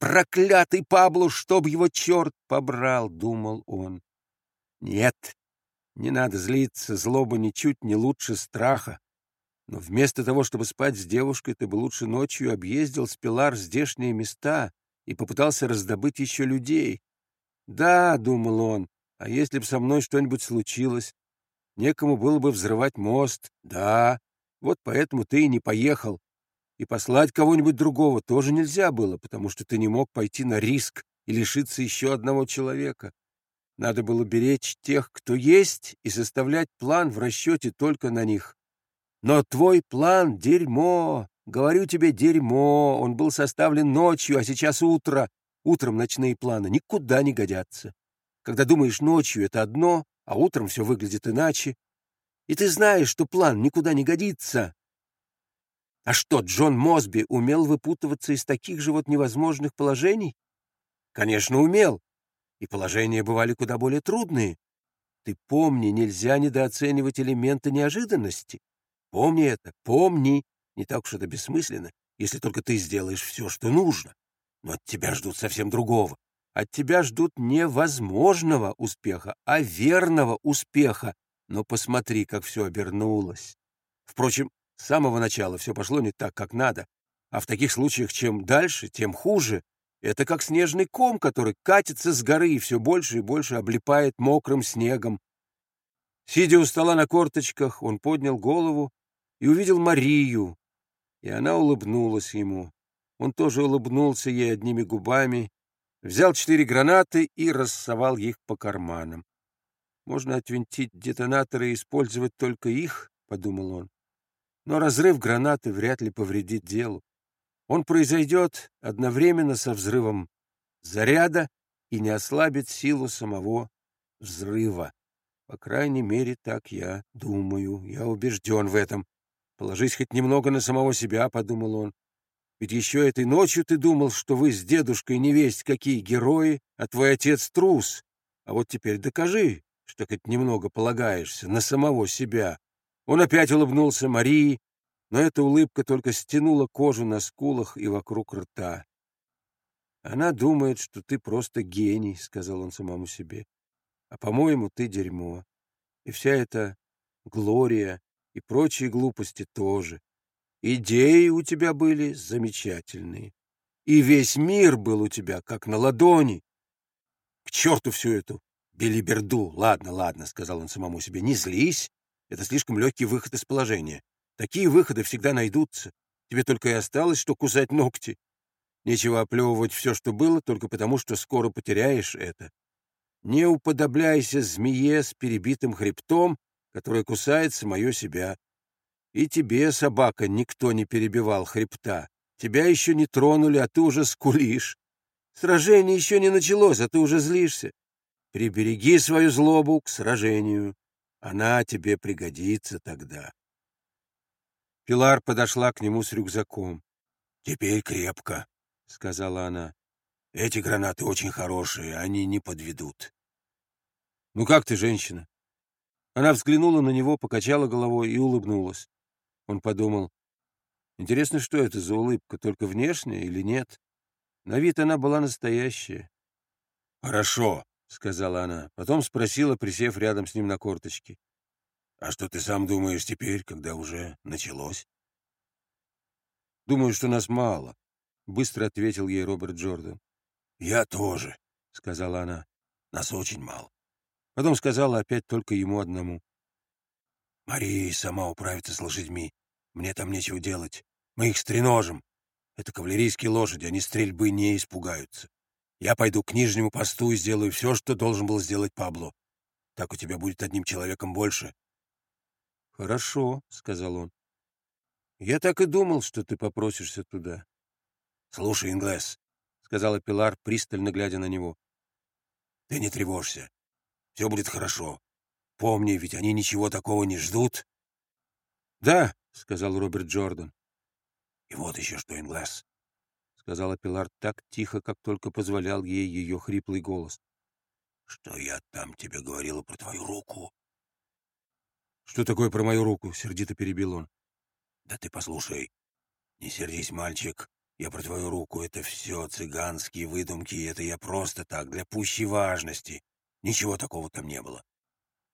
Проклятый Пабло, чтоб его черт побрал, — думал он. Нет, не надо злиться, злоба ничуть не лучше страха. Но вместо того, чтобы спать с девушкой, ты бы лучше ночью объездил с Пилар здешние места и попытался раздобыть еще людей. Да, — думал он, — а если бы со мной что-нибудь случилось? Некому было бы взрывать мост. Да, вот поэтому ты и не поехал. И послать кого-нибудь другого тоже нельзя было, потому что ты не мог пойти на риск и лишиться еще одного человека. Надо было беречь тех, кто есть, и составлять план в расчете только на них. Но твой план — дерьмо. Говорю тебе, дерьмо. Он был составлен ночью, а сейчас утро. Утром ночные планы никуда не годятся. Когда думаешь ночью, это одно, а утром все выглядит иначе. И ты знаешь, что план никуда не годится. А что, Джон Мосби умел выпутываться из таких же вот невозможных положений? Конечно, умел и положения бывали куда более трудные. Ты помни, нельзя недооценивать элементы неожиданности. Помни это, помни. Не так уж это бессмысленно, если только ты сделаешь все, что нужно. Но от тебя ждут совсем другого. От тебя ждут невозможного успеха, а верного успеха. Но посмотри, как все обернулось. Впрочем, с самого начала все пошло не так, как надо. А в таких случаях чем дальше, тем хуже. Это как снежный ком, который катится с горы и все больше и больше облипает мокрым снегом. Сидя у стола на корточках, он поднял голову и увидел Марию, и она улыбнулась ему. Он тоже улыбнулся ей одними губами, взял четыре гранаты и рассовал их по карманам. «Можно отвинтить детонаторы и использовать только их», — подумал он. «Но разрыв гранаты вряд ли повредит делу. Он произойдет одновременно со взрывом заряда и не ослабит силу самого взрыва. По крайней мере, так я думаю, я убежден в этом. Положись хоть немного на самого себя, — подумал он. Ведь еще этой ночью ты думал, что вы с дедушкой не весть какие герои, а твой отец трус. А вот теперь докажи, что хоть немного полагаешься на самого себя. Он опять улыбнулся Марии, но эта улыбка только стянула кожу на скулах и вокруг рта. «Она думает, что ты просто гений», — сказал он самому себе. «А, по-моему, ты дерьмо. И вся эта Глория и прочие глупости тоже. Идеи у тебя были замечательные. И весь мир был у тебя, как на ладони. К черту всю эту белиберду! Ладно, ладно, — сказал он самому себе, — не злись. Это слишком легкий выход из положения. Такие выходы всегда найдутся. Тебе только и осталось, что кусать ногти. Нечего оплевывать все, что было, только потому, что скоро потеряешь это. Не уподобляйся змее с перебитым хребтом, которая кусает самое себя. И тебе, собака, никто не перебивал хребта. Тебя еще не тронули, а ты уже скулишь. Сражение еще не началось, а ты уже злишься. Прибереги свою злобу к сражению. Она тебе пригодится тогда. Пилар подошла к нему с рюкзаком. «Теперь крепко», — сказала она. «Эти гранаты очень хорошие, они не подведут». «Ну как ты, женщина?» Она взглянула на него, покачала головой и улыбнулась. Он подумал, интересно, что это за улыбка, только внешняя или нет? На вид она была настоящая. «Хорошо», — сказала она. Потом спросила, присев рядом с ним на корточки. А что ты сам думаешь теперь, когда уже началось? Думаю, что нас мало, быстро ответил ей Роберт Джордан. Я тоже, сказала она. Нас очень мало. Потом сказала опять только ему одному. Мария сама управится с лошадьми. Мне там нечего делать. Мы их стреножим. Это кавалерийские лошади, они стрельбы не испугаются. Я пойду к нижнему посту и сделаю все, что должен был сделать Пабло. Так у тебя будет одним человеком больше, «Хорошо», — сказал он. «Я так и думал, что ты попросишься туда». «Слушай, Инглес», — сказала Пилар, пристально глядя на него. «Ты не тревожься. Все будет хорошо. Помни, ведь они ничего такого не ждут». «Да», — сказал Роберт Джордан. «И вот еще что, Инглес», — сказала Пилар так тихо, как только позволял ей ее хриплый голос. «Что я там тебе говорила про твою руку?» «Что такое про мою руку?» — сердито перебил он. «Да ты послушай. Не сердись, мальчик. Я про твою руку — это все цыганские выдумки, это я просто так, для пущей важности. Ничего такого там не было.